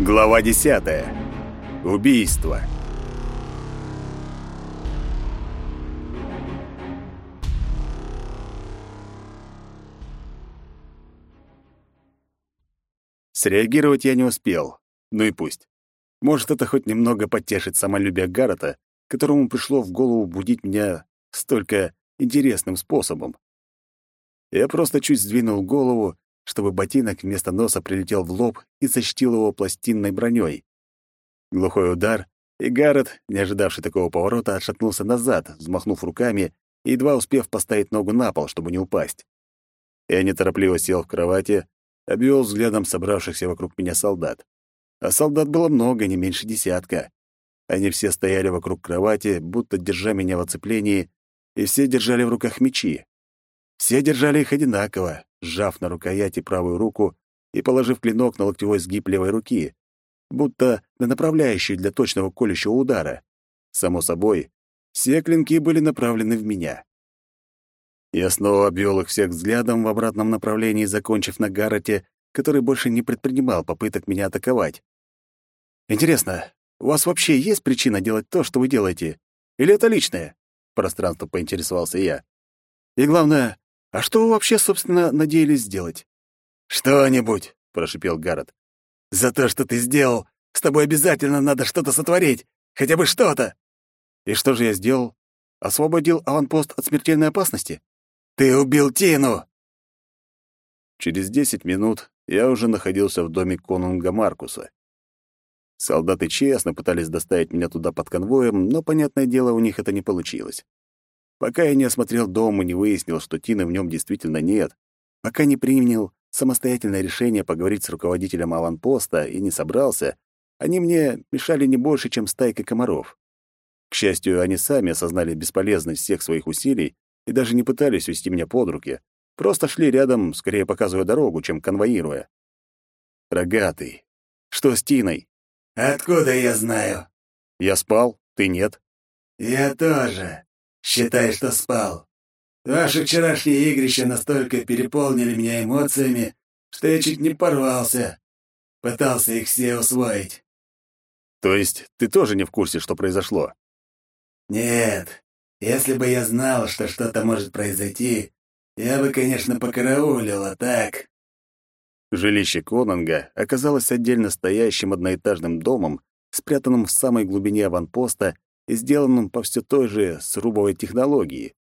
Глава 10. Убийство. Среагировать я не успел. Ну и пусть. Может, это хоть немного потешит самолюбие Гаррета, которому пришло в голову будить меня столько интересным способом. Я просто чуть сдвинул голову чтобы ботинок вместо носа прилетел в лоб и защитил его пластинной броней. Глухой удар, и Гаррет, не ожидавший такого поворота, отшатнулся назад, взмахнув руками и едва успев поставить ногу на пол, чтобы не упасть. Я неторопливо сел в кровати, обвел взглядом собравшихся вокруг меня солдат. А солдат было много, не меньше десятка. Они все стояли вокруг кровати, будто держа меня в оцеплении, и все держали в руках мечи. Все держали их одинаково, сжав на рукояти правую руку и положив клинок на локтевой сгиб левой руки, будто на направляющую для точного колющего удара. Само собой, все клинки были направлены в меня. Я снова обвел их всех взглядом в обратном направлении, закончив на Гаррете, который больше не предпринимал попыток меня атаковать. «Интересно, у вас вообще есть причина делать то, что вы делаете? Или это личное?» Пространство поинтересовался я. «И главное, а что вы вообще, собственно, надеялись сделать? Что-нибудь, прошипел Гаррет. За то, что ты сделал, с тобой обязательно надо что-то сотворить, хотя бы что-то. И что же я сделал? Освободил аванпост от смертельной опасности? Ты убил Тину. Через десять минут я уже находился в доме конунга Маркуса. Солдаты честно пытались доставить меня туда под конвоем, но, понятное дело, у них это не получилось. Пока я не осмотрел дом и не выяснил, что Тины в нем действительно нет, пока не принял самостоятельное решение поговорить с руководителем аванпоста и не собрался, они мне мешали не больше, чем стайка комаров. К счастью, они сами осознали бесполезность всех своих усилий и даже не пытались вести меня под руки, просто шли рядом, скорее показывая дорогу, чем конвоируя. Рогатый. Что с Тиной? Откуда я знаю? Я спал, ты нет. Я тоже. Считай, что спал. Ваши вчерашние игрища настолько переполнили меня эмоциями, что я чуть не порвался. Пытался их все усвоить. То есть ты тоже не в курсе, что произошло? Нет. Если бы я знал, что что-то может произойти, я бы, конечно, покараулил, а так... Жилище Конанга оказалось отдельно стоящим одноэтажным домом, спрятанным в самой глубине аванпоста и сделанным по все той же срубовой технологии.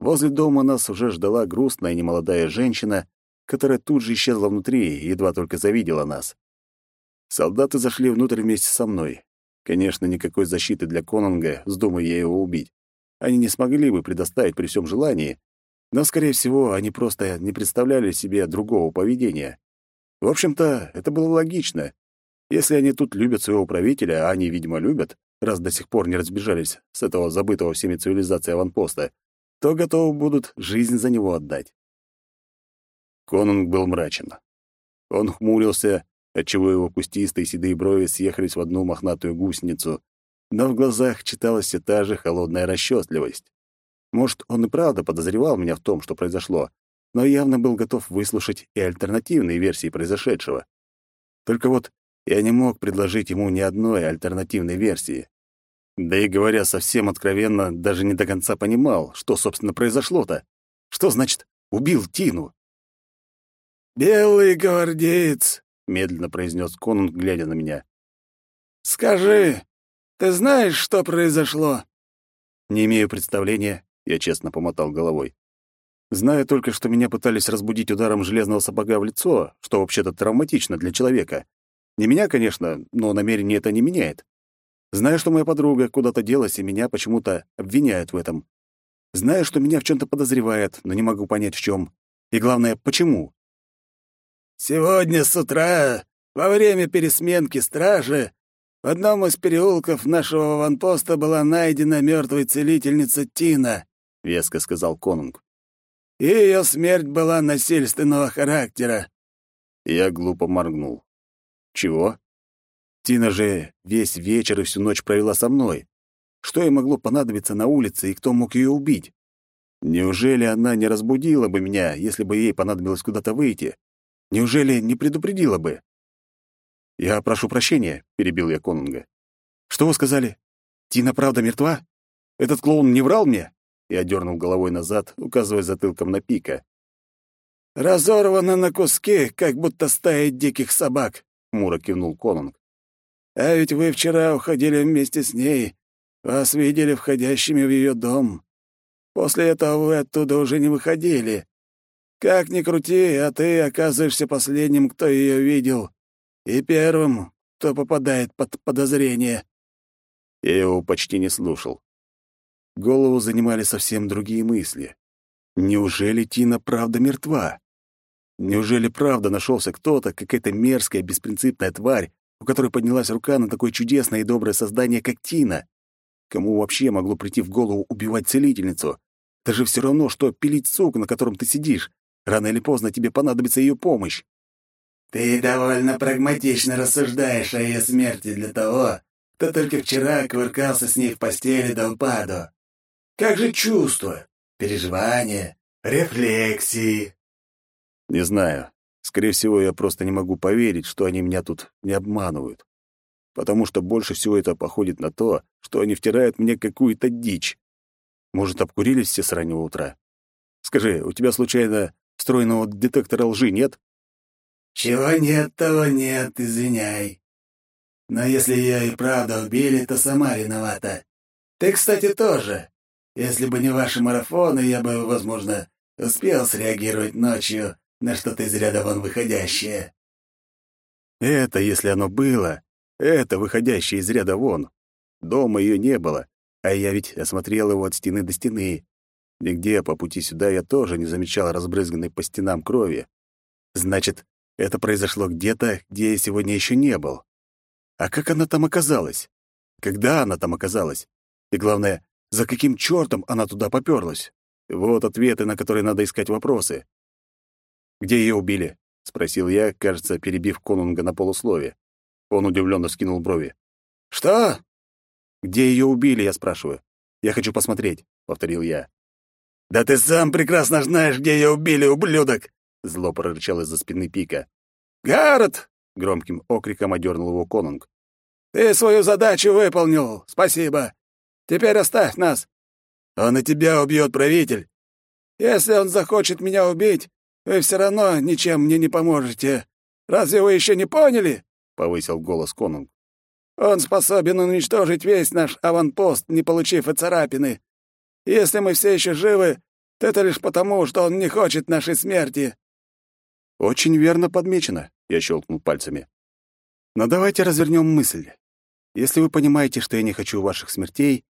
Возле дома нас уже ждала грустная немолодая женщина, которая тут же исчезла внутри едва только завидела нас. Солдаты зашли внутрь вместе со мной. Конечно, никакой защиты для Конунга, вздумай я его убить. Они не смогли бы предоставить при всем желании, но, скорее всего, они просто не представляли себе другого поведения. В общем-то, это было логично. Если они тут любят своего правителя, а они, видимо, любят, раз до сих пор не разбежались с этого забытого всеми цивилизации аванпоста, то готовы будут жизнь за него отдать. Конунг был мрачен. Он хмурился, отчего его кустистые седые брови съехались в одну мохнатую гусеницу, но в глазах читалась все та же холодная расчетливость. Может, он и правда подозревал меня в том, что произошло, но явно был готов выслушать и альтернативные версии произошедшего. Только вот я не мог предложить ему ни одной альтернативной версии. Да и говоря совсем откровенно, даже не до конца понимал, что, собственно, произошло-то. Что значит «убил Тину»? «Белый гвардеец», — медленно произнес конунг, глядя на меня. «Скажи, ты знаешь, что произошло?» «Не имею представления», — я честно помотал головой. «Знаю только, что меня пытались разбудить ударом железного сапога в лицо, что вообще-то травматично для человека. Не меня, конечно, но намерение это не меняет. Знаю, что моя подруга куда-то делась, и меня почему-то обвиняют в этом. Знаю, что меня в чем то подозревают, но не могу понять, в чем. И главное, почему. Сегодня с утра, во время пересменки стражи, в одном из переулков нашего ванпоста была найдена мертвая целительница Тина, — веско сказал Конунг. И ее смерть была насильственного характера. Я глупо моргнул. Чего? Тина же весь вечер и всю ночь провела со мной. Что ей могло понадобиться на улице и кто мог ее убить? Неужели она не разбудила бы меня, если бы ей понадобилось куда-то выйти? Неужели не предупредила бы? «Я прошу прощения», — перебил я Конунга. «Что вы сказали? Тина правда мертва? Этот клоун не врал мне?» Я дернул головой назад, указывая затылком на пика. «Разорвана на куски, как будто стая диких собак», — Мура кивнул Конунг. «А ведь вы вчера уходили вместе с ней. Вас видели входящими в ее дом. После этого вы оттуда уже не выходили. Как ни крути, а ты оказываешься последним, кто ее видел, и первым, кто попадает под подозрение». Я его почти не слушал. Голову занимали совсем другие мысли. Неужели Тина правда мертва? Неужели правда нашелся кто-то, какая-то мерзкая, беспринципная тварь, у которой поднялась рука на такое чудесное и доброе создание, как Тина? Кому вообще могло прийти в голову убивать целительницу? Это же все равно, что пилить сук, на котором ты сидишь. Рано или поздно тебе понадобится ее помощь. «Ты довольно прагматично рассуждаешь о ее смерти для того, кто только вчера кувыркался с ней в постели до упаду. Как же чувства, переживания, рефлексии?» Не знаю. Скорее всего, я просто не могу поверить, что они меня тут не обманывают. Потому что больше всего это походит на то, что они втирают мне какую-то дичь. Может, обкурились все с раннего утра? Скажи, у тебя случайно встроенного детектора лжи нет? Чего нет, того нет, извиняй. Но если ее и правда убили, то сама виновата. Ты, кстати, тоже. Если бы не ваши марафоны, я бы, возможно, успел среагировать ночью на что-то из ряда вон выходящее. Это, если оно было, это выходящее из ряда вон. Дома ее не было, а я ведь осмотрел его от стены до стены. Нигде по пути сюда я тоже не замечал разбрызганной по стенам крови. Значит, это произошло где-то, где я сегодня еще не был. А как она там оказалась? Когда она там оказалась? И главное, за каким чертом она туда попёрлась? Вот ответы, на которые надо искать вопросы. «Где ее убили?» — спросил я, кажется, перебив конунга на полуслове. Он удивленно скинул брови. «Что?» «Где ее убили?» — я спрашиваю. «Я хочу посмотреть», — повторил я. «Да ты сам прекрасно знаешь, где ее убили, ублюдок!» — зло прорычал из-за спины Пика. «Гаррет!» — громким окриком одернул его конунг. «Ты свою задачу выполнил, спасибо. Теперь оставь нас. Он и тебя убьет, правитель. Если он захочет меня убить, вы все равно ничем мне не поможете. Разве вы еще не поняли?» — повысил голос конунг. «Он способен уничтожить весь наш аванпост, не получив и царапины. Если мы все еще живы, то это лишь потому, что он не хочет нашей смерти». «Очень верно подмечено», — я щелкнул пальцами. «Но давайте развернем мысль. Если вы понимаете, что я не хочу ваших смертей,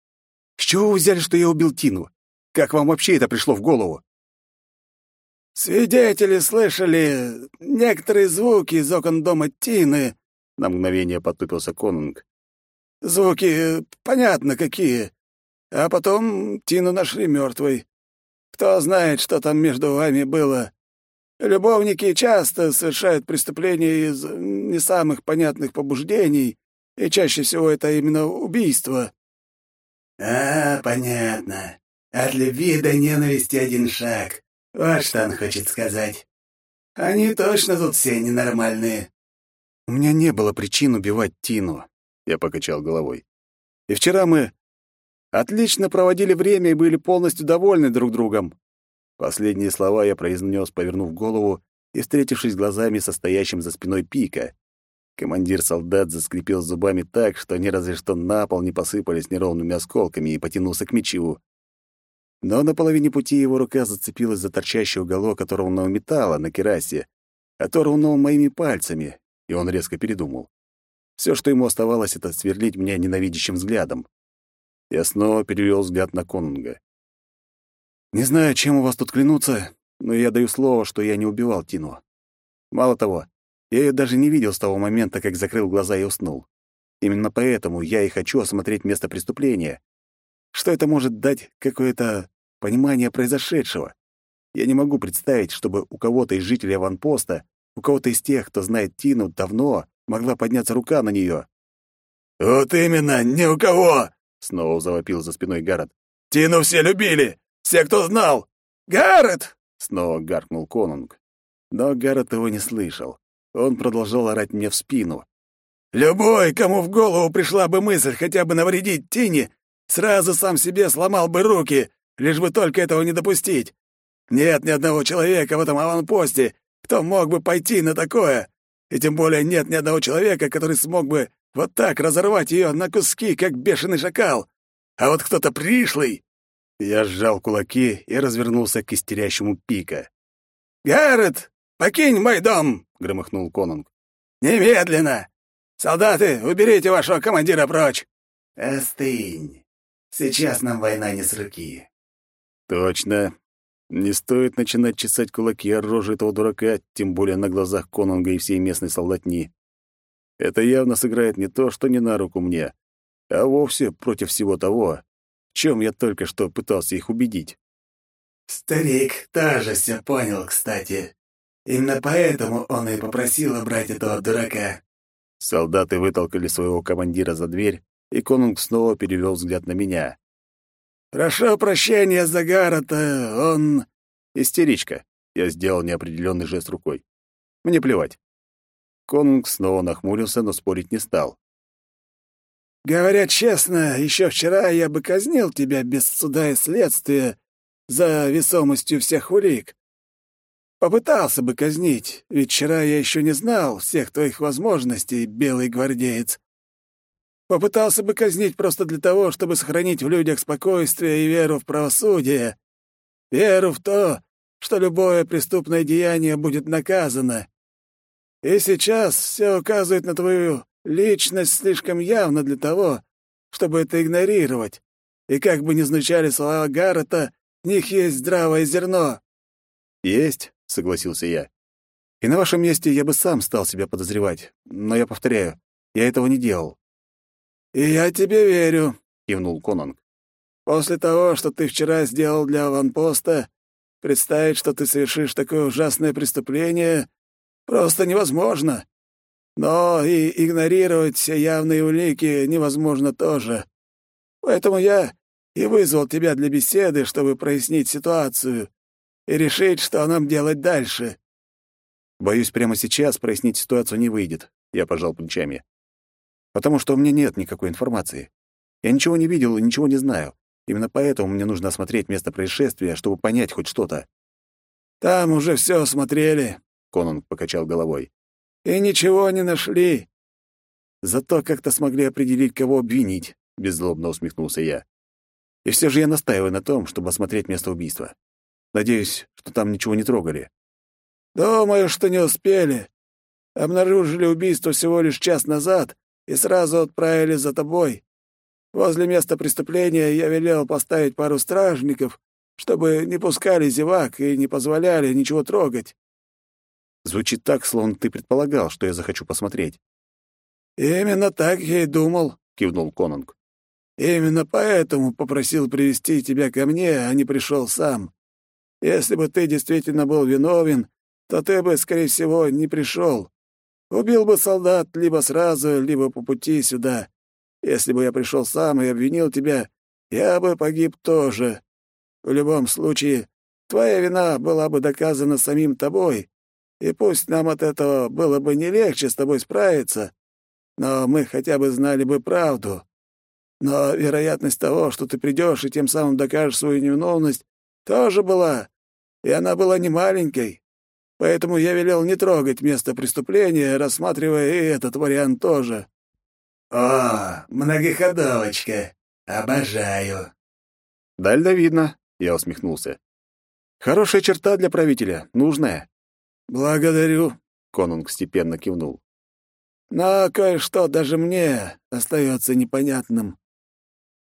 с чего вы взяли, что я убил Тину? Как вам вообще это пришло в голову?» «Свидетели слышали некоторые звуки из окон дома Тины», — на мгновение потупился Конунг. «Звуки, понятно, какие. А потом Тину нашли мертвой. Кто знает, что там между вами было. Любовники часто совершают преступления из не самых понятных побуждений, и чаще всего это именно убийство». «А, понятно. От любви до ненависти один шаг. Вот что он хочет сказать. Они точно тут все ненормальные. У меня не было причин убивать Тину, я покачал головой. И вчера мы отлично проводили время и были полностью довольны друг другом. Последние слова я произнес, повернув голову и встретившись глазами со стоящим за спиной Пика. Командир солдат заскрипел зубами так, что они разве что на пол не посыпались неровными осколками и потянулся к мечу. Но на половине пути его рука зацепилась за торчащий уголок оторванного металла на керасе, оторванного моими пальцами, и он резко передумал. Все, что ему оставалось, это сверлить меня ненавидящим взглядом. Я снова перевел взгляд на Конунга. «Не знаю, чем у вас тут клянуться, но я даю слово, что я не убивал Тину. Мало того, я ее даже не видел с того момента, как закрыл глаза и уснул. Именно поэтому я и хочу осмотреть место преступления, что это может дать какое-то понимание произошедшего? Я не могу представить, чтобы у кого-то из жителей аванпоста, у кого-то из тех, кто знает Тину давно, могла подняться рука на нее. «Вот именно, ни у кого!» — снова завопил за спиной Гаррет. «Тину все любили! Все, кто знал! Гаррет!» — снова гаркнул Конунг. Но Гаррет его не слышал. Он продолжал орать мне в спину. Любой, кому в голову пришла бы мысль хотя бы навредить Тине, сразу сам себе сломал бы руки, лишь бы только этого не допустить. Нет ни одного человека в этом аванпосте, кто мог бы пойти на такое. И тем более нет ни одного человека, который смог бы вот так разорвать ее на куски, как бешеный шакал. А вот кто-то пришлый...» Я сжал кулаки и развернулся к истерящему пика. «Гаррет, покинь мой дом!» — громыхнул Конунг. «Немедленно! Солдаты, уберите вашего командира прочь!» «Остынь. Сейчас нам война не с руки». «Точно. Не стоит начинать чесать кулаки о роже этого дурака, тем более на глазах Конунга и всей местной солдатни. Это явно сыграет не то, что не на руку мне, а вовсе против всего того, в чем я только что пытался их убедить. Старик тоже все понял, кстати. Именно поэтому он и попросил убрать этого дурака. Солдаты вытолкали своего командира за дверь, и конунг снова перевел взгляд на меня. «Прошу прощения за Гаррета, он...» «Истеричка». Я сделал неопределенный жест рукой. «Мне плевать». Конунг снова нахмурился, но спорить не стал. «Говоря честно, еще вчера я бы казнил тебя без суда и следствия за весомостью всех улик. Попытался бы казнить, ведь вчера я еще не знал всех твоих возможностей, белый гвардеец. Попытался бы казнить просто для того, чтобы сохранить в людях спокойствие и веру в правосудие. Веру в то, что любое преступное деяние будет наказано. И сейчас все указывает на твою личность слишком явно для того, чтобы это игнорировать. И как бы ни звучали слова Гаррета, в них есть здравое зерно. «Есть», — согласился я. «И на вашем месте я бы сам стал себя подозревать. Но я повторяю, я этого не делал». «И я тебе верю», — кивнул Конанг. «После того, что ты вчера сделал для аванпоста, представить, что ты совершишь такое ужасное преступление, просто невозможно. Но и игнорировать все явные улики невозможно тоже. Поэтому я и вызвал тебя для беседы, чтобы прояснить ситуацию и решить, что нам делать дальше. Боюсь, прямо сейчас прояснить ситуацию не выйдет, я пожал плечами. Потому что у меня нет никакой информации. Я ничего не видел и ничего не знаю. Именно поэтому мне нужно осмотреть место происшествия, чтобы понять хоть что-то. Там уже все осмотрели, Конунг покачал головой. И ничего не нашли. Зато как-то смогли определить, кого обвинить, беззлобно усмехнулся я. И все же я настаиваю на том, чтобы осмотреть место убийства. Надеюсь, что там ничего не трогали. Думаю, что не успели. Обнаружили убийство всего лишь час назад и сразу отправили за тобой. Возле места преступления я велел поставить пару стражников, чтобы не пускали зевак и не позволяли ничего трогать. Звучит так, словно ты предполагал, что я захочу посмотреть. «Именно так я и думал», — кивнул Конунг. Именно поэтому попросил привести тебя ко мне, а не пришел сам. Если бы ты действительно был виновен, то ты бы, скорее всего, не пришел. Убил бы солдат либо сразу, либо по пути сюда. Если бы я пришел сам и обвинил тебя, я бы погиб тоже. В любом случае, твоя вина была бы доказана самим тобой, и пусть нам от этого было бы не легче с тобой справиться, но мы хотя бы знали бы правду. Но вероятность того, что ты придешь и тем самым докажешь свою невиновность, тоже была, и она была не маленькой. Поэтому я велел не трогать место преступления, рассматривая и этот вариант тоже. «О, многоходовочка! Обожаю!» «Дальновидно», — я усмехнулся. «Хорошая черта для правителя, нужная». «Благодарю», — Конунг степенно кивнул. «Но кое-что даже мне остается непонятным.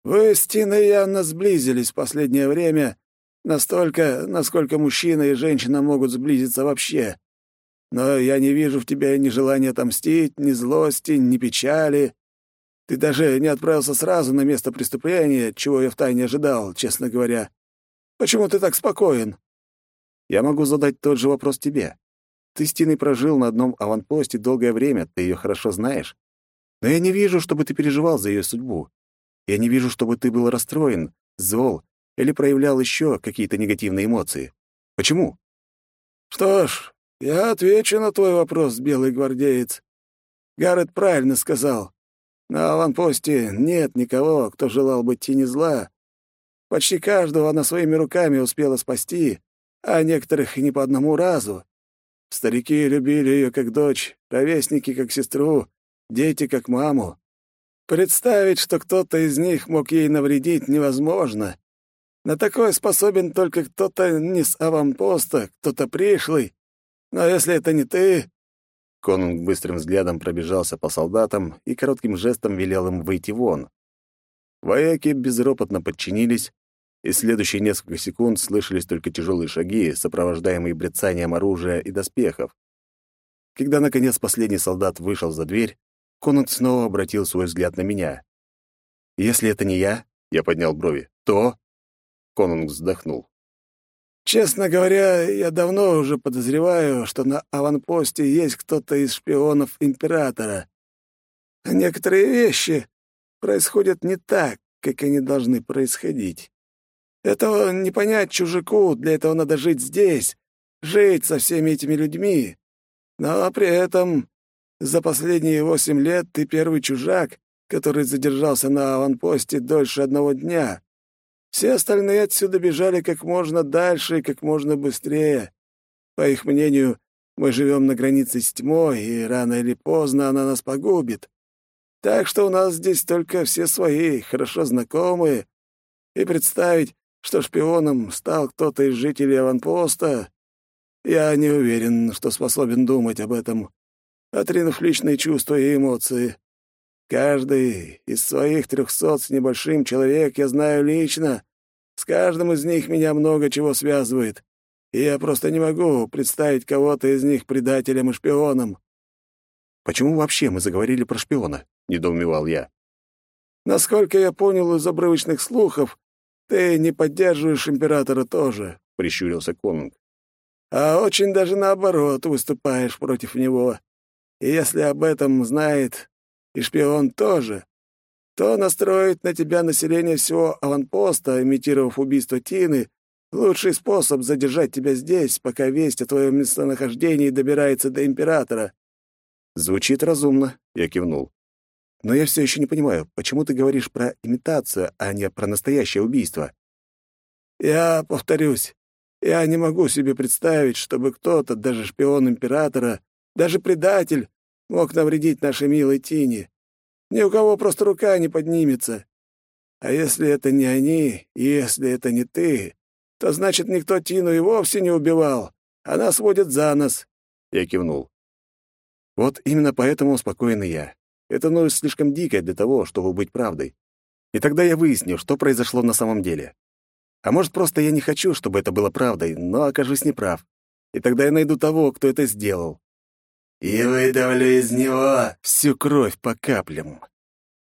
Вы с Тиной явно сблизились в последнее время, настолько, насколько мужчина и женщина могут сблизиться вообще. Но я не вижу в тебе ни желания отомстить, ни злости, ни печали. Ты даже не отправился сразу на место преступления, чего я втайне ожидал, честно говоря. Почему ты так спокоен? Я могу задать тот же вопрос тебе. Ты с прожил на одном аванпосте долгое время, ты ее хорошо знаешь. Но я не вижу, чтобы ты переживал за ее судьбу. Я не вижу, чтобы ты был расстроен, зол или проявлял еще какие-то негативные эмоции. Почему? Что ж, я отвечу на твой вопрос, белый гвардеец. Гаррет правильно сказал. На аванпосте нет никого, кто желал бы тени зла. Почти каждого она своими руками успела спасти, а некоторых не по одному разу. Старики любили ее как дочь, ровесники как сестру, дети как маму. Представить, что кто-то из них мог ей навредить, невозможно. На такое способен только кто-то не с аванпоста, кто-то пришлый. Но если это не ты...» Конунг быстрым взглядом пробежался по солдатам и коротким жестом велел им выйти вон. Вояки безропотно подчинились, и следующие несколько секунд слышались только тяжелые шаги, сопровождаемые брецанием оружия и доспехов. Когда, наконец, последний солдат вышел за дверь, Конунг снова обратил свой взгляд на меня. «Если это не я», — я поднял брови, — «то...» Конунг вздохнул. «Честно говоря, я давно уже подозреваю, что на аванпосте есть кто-то из шпионов Императора. Некоторые вещи происходят не так, как они должны происходить. Этого не понять чужаку, для этого надо жить здесь, жить со всеми этими людьми. Но при этом за последние восемь лет ты первый чужак, который задержался на аванпосте дольше одного дня. Все остальные отсюда бежали как можно дальше и как можно быстрее. По их мнению, мы живем на границе с тьмой, и рано или поздно она нас погубит. Так что у нас здесь только все свои, хорошо знакомые. И представить, что шпионом стал кто-то из жителей аванпоста, я не уверен, что способен думать об этом, отринув личные чувства и эмоции. Каждый из своих трехсот с небольшим человек я знаю лично. С каждым из них меня много чего связывает. И я просто не могу представить кого-то из них предателем и шпионом. «Почему вообще мы заговорили про шпиона?» — недоумевал я. «Насколько я понял из обрывочных слухов, ты не поддерживаешь императора тоже», — прищурился Конунг. «А очень даже наоборот выступаешь против него. И если об этом знает и шпион тоже, то настроить на тебя население всего аванпоста, имитировав убийство Тины, лучший способ задержать тебя здесь, пока весть о твоем местонахождении добирается до императора». «Звучит разумно», — я кивнул. «Но я все еще не понимаю, почему ты говоришь про имитацию, а не про настоящее убийство?» «Я повторюсь, я не могу себе представить, чтобы кто-то, даже шпион императора, даже предатель, мог навредить нашей милой Тине. Ни у кого просто рука не поднимется. А если это не они, если это не ты, то значит, никто Тину и вовсе не убивал. Она сводит за нос. Я кивнул. Вот именно поэтому спокоен и я. Это новость слишком дикая для того, чтобы быть правдой. И тогда я выясню, что произошло на самом деле. А может, просто я не хочу, чтобы это было правдой, но окажусь неправ. И тогда я найду того, кто это сделал и выдавлю из него всю кровь по каплям.